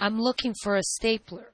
I'm looking for a stapler.